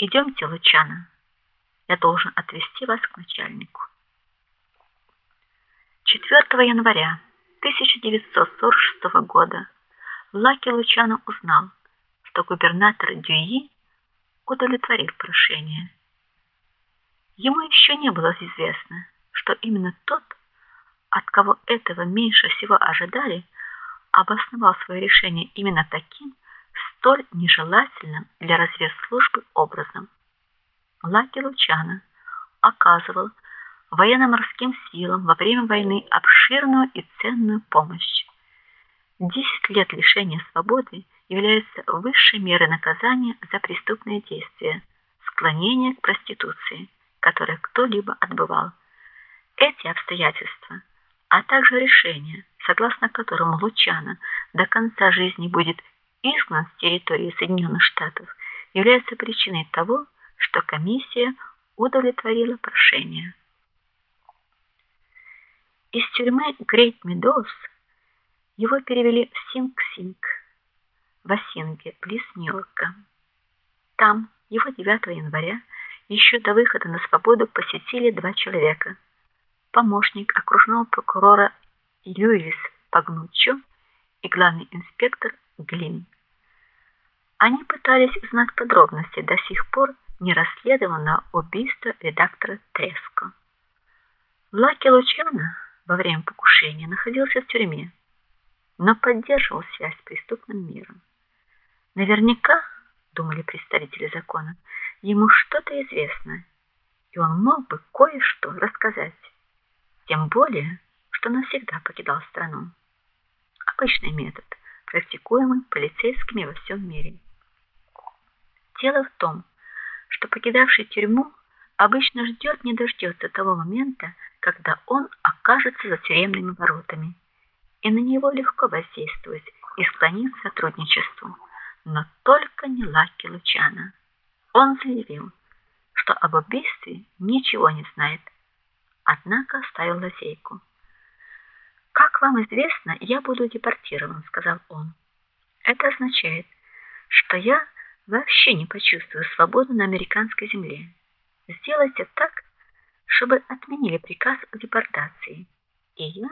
Идемте, Лучана. Я должен отвезти вас к начальнику. 4 января 1946 года Лаки Лучано узнал, что губернатор Дюи удовлетворил прошение. Ему еще не было известно, что именно тот, от кого этого меньше всего ожидали, обосновал свое решение именно таким, столь нежелательным для разведслужбы образом. Лаки Лучано оказывал военно-морским силам во время войны обширную и ценную помощь. Десять лет лишения свободы является высшей мерой наказания за преступные действия, склонение к проституции, которое кто-либо отбывал. Эти обстоятельства, а также решение, согласно которому Лучано до конца жизни будет изгнан с территории Соединенных Штатов, являются причиной того, что комиссия удовлетворила прошение. Из тюрьмы Грейт Медоуз его перевели в Синг-Синг, в Осинге, близ Нью-Йорка. Там его 9 января еще до выхода на свободу посетили два человека: помощник окружного прокурора Льюис Пагнуччо и главный инспектор Глин. Они пытались узнать подробности до сих пор не расследованного убийства редактора Треско. Лаки Лучано во время покушения находился в тюрьме, но поддерживал связь с преступным миром. Наверняка, думали представители закона, ему что-то известно, и он мог бы кое-что рассказать. Тем более, что навсегда покидал страну. Обычный метод, практикуемый полицейскими во всем мире. Дело в том, что покидавший тюрьму обычно ждет не дождется того момента, когда он окажется за тюремными воротами, и на него легко воздействовать и склонить к сотрудничеству, но только не Лаки Лучана. Он заявил, что об убийстве ничего не знает, однако оставил лазейку. Как вам известно, я буду депортирован, сказал он. Это означает, что я вообще не почувствую свободу на американской земле. Сделайте так, чтобы отменили приказ о депортации, и я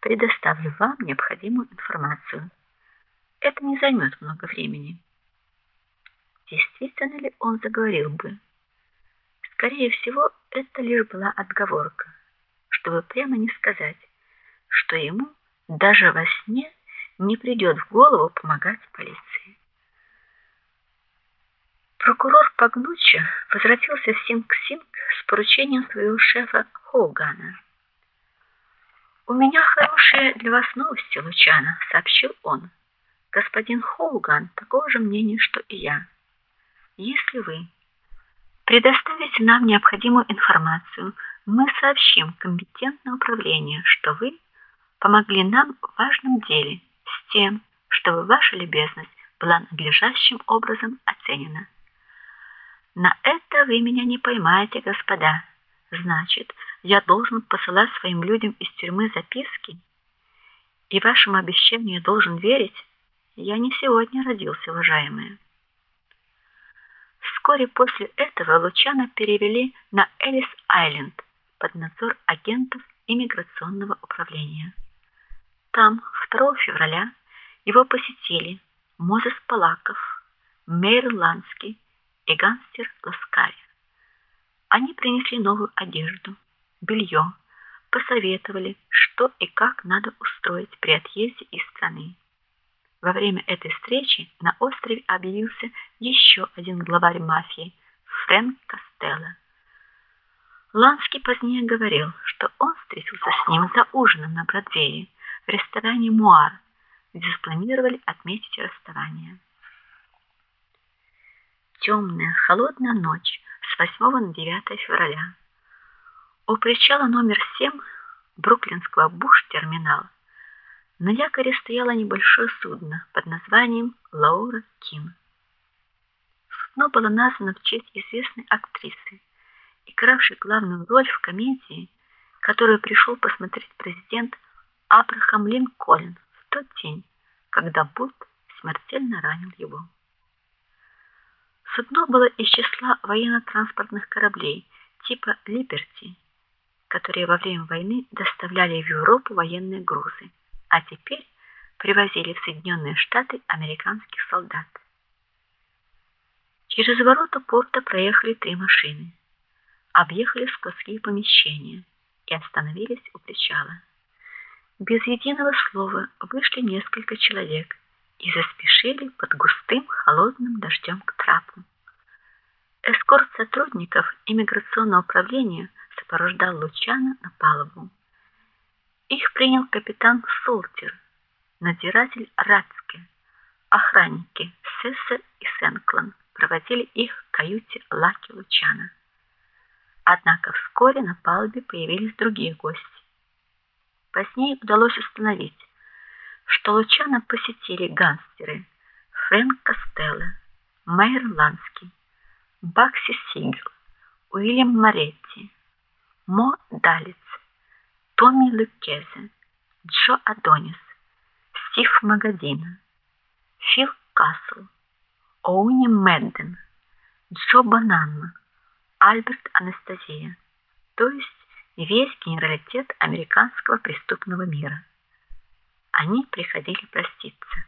предоставлю вам необходимую информацию. Это не займет много времени. Действительно ли он заговорил бы? Скорее всего, это лишь была отговорка, чтобы прямо не сказать, что ему даже во сне не придет в голову помогать полиции. Прокурор Пагнуччо возвратился в Синг-Синг с поручением своего шефа Хоугана. У меня хорошие для вас новости, Лучано, сообщил он. Господин Хоуган такого же мнения, что и я. Если вы предоставите нам необходимую информацию, мы сообщим компетентное управление, что вы помогли нам в важном деле с тем, чтобы ваша любезность была надлежащим образом оценена. На это вы меня не поймаете, господа. Значит, я должен посылать своим людям из тюрьмы записки, и вашему обещанию должен верить. Я не сегодня родился, уважаемые. Вскоре после этого Лучана перевели на Элис-Айленд под надзор агентов иммиграционного управления. Там 2 февраля его посетили Мозес Палаков, Мейр Ланский и гангстер Ласкари. Они принесли новую одежду, белье, посоветовали, что и как надо устроить при отъезде из страны. Во время этой встречи на острове объявился еще один главарь мафии Фрэнк Костелло. Ланский позднее говорил, что он встретился с ним за ужином на Бродвее в ресторане Муар, где спланировали отметить расставание темная, холодная ночь с 8 на 9 февраля. У причала номер 7 Бруклинского буш-терминала на якоре стояло небольшое судно под названием Лаура Ким. Судно было названо в честь известной актрисы, игравшей главную роль в комедии, которую пришел посмотреть президент Абрахам Линкольн в тот день, когда Бут смертельно ранил его. Судно было из числа военно-транспортных кораблей типа Liberty, которые во время войны доставляли в Европу военные грузы, а теперь привозили в Соединенные Штаты американских солдат. Через ворота порта проехали три машины, объехали складские помещения и остановились у причала. Без единого слова вышли несколько человек и заспешили под густым холодным дождем к трапу. Эскорт сотрудников иммиграционного управления сопровождал Лучана на палубу. Их принял капитан Солтер, надзиратель Рацке, охранники Сесса и Сенклан проводили их к каюте Лаки Лучана. Однако вскоре на палубе появились другие гости. Позднее удалось установить, что Лучана посетили гангстеры Фрэнк Костелло, Майер Ланский, Бакси Сигел, Уильям Моретти, Мо Далиц, Томми Лукезе, Джо Адонис, Стив Магадина, Фил Касл, Оуни Мэдден, Джо Бананна, Альберт Анастасия, то есть весь генералитет американского преступного мира. Они приходили проститься.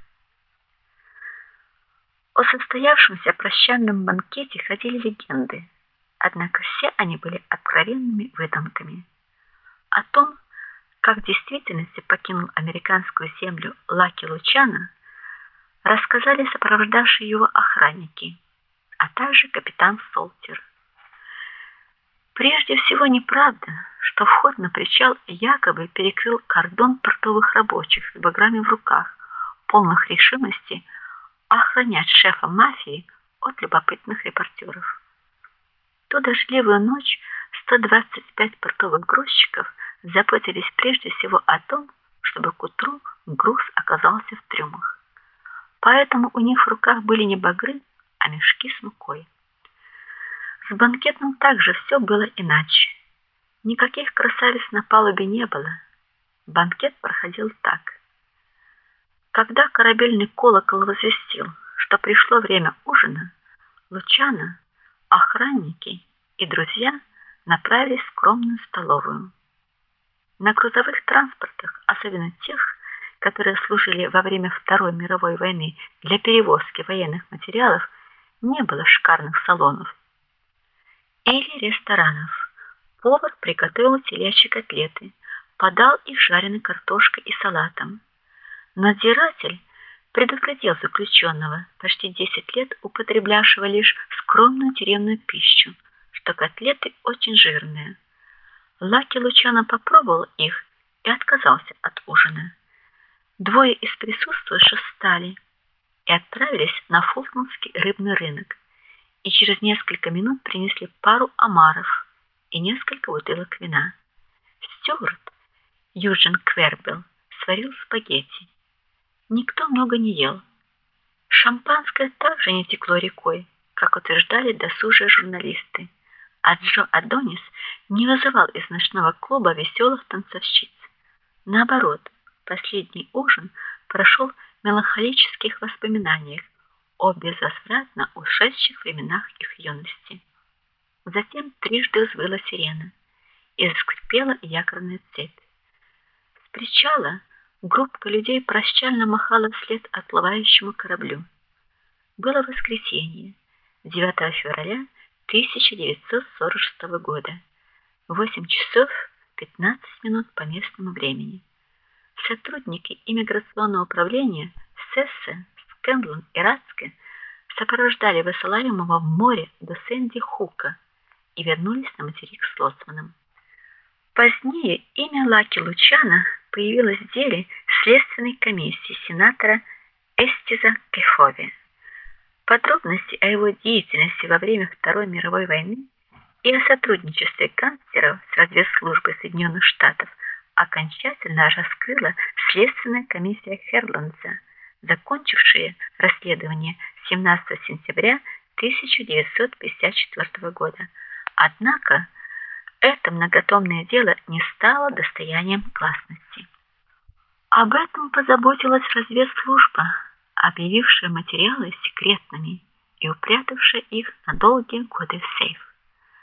О состоявшемся прощальном банкете ходили легенды, однако все они были откровенными выдумками. О том, как в действительности покинул американскую землю Лаки Лучана, рассказали сопровождавшие его охранники, а также капитан Солтер. Прежде всего неправда, что вход на причал якобы перекрыл кордон портовых рабочих с баграми в руках, полных решимости охранять шефа мафии от любопытных репортеров. Ту дождливую ночь 125 портовых грузчиков заботились прежде всего о том, чтобы к утру груз оказался в трюмах. Поэтому у них в руках были не багры, а мешки с мукой. С банкетом также все было иначе. Никаких красавиц на палубе не было. Банкет проходил так: когда корабельный колокол возвестил, что пришло время ужина, Лучана, охранники и друзья направились в скромную столовую. На грузовых транспортах, особенно тех, которые служили во время Второй мировой войны для перевозки военных материалов, не было шикарных салонов или ресторанов. Повар приготовил телячьи котлеты, подал их жареной картошкой и салатом. Надзиратель предупредил заключенного, почти 10 лет употреблявшего лишь скромную тюремную пищу, что котлеты очень жирные. Лаки Лучано попробовал их и отказался от ужина. Двое из присутствующих встали и отправились на Фултонский рыбный рынок. И через несколько минут принесли пару омаров и несколько бутылок вина. Стюарт Юджин Квербел сварил спагетти. Никто много не ел. Шампанское также не текло рекой, как утверждали досужие журналисты. А Джо Адонис не вызывал из ночного клуба веселых танцовщиц. Наоборот, последний ужин прошел в меланхолических воспоминаниях о безвозвратно ушедших временах их юности. Затем трижды взвыла сирена и заскрипела якорная цепь. С причала группа людей прощально махала вслед отплывающему кораблю. Было воскресенье, 9 февраля 1946 года. 8 часов 15 минут по местному времени. Сотрудники иммиграционного управления Сессе, Скэндлон и Рацке сопровождали высылаемого в море до Сэнди-Хука и вернулись на материк с лоцманом. Позднее имя Лаки Лучана появилось в деле следственной комиссии сенатора Эстиза Кехови. Подробности о его деятельности во время Второй мировой войны и о сотрудничестве канцлеров с разведслужбой Соединенных Штатов окончательно раскрыла следственная комиссия Херландса, закончившая расследование 17 сентября 1954 года. Однако это многотомное дело не стало достоянием гласности. Об этом позаботилась разведслужба, объявившая материалы секретными и упрятавшая их на долгие годы в сейф.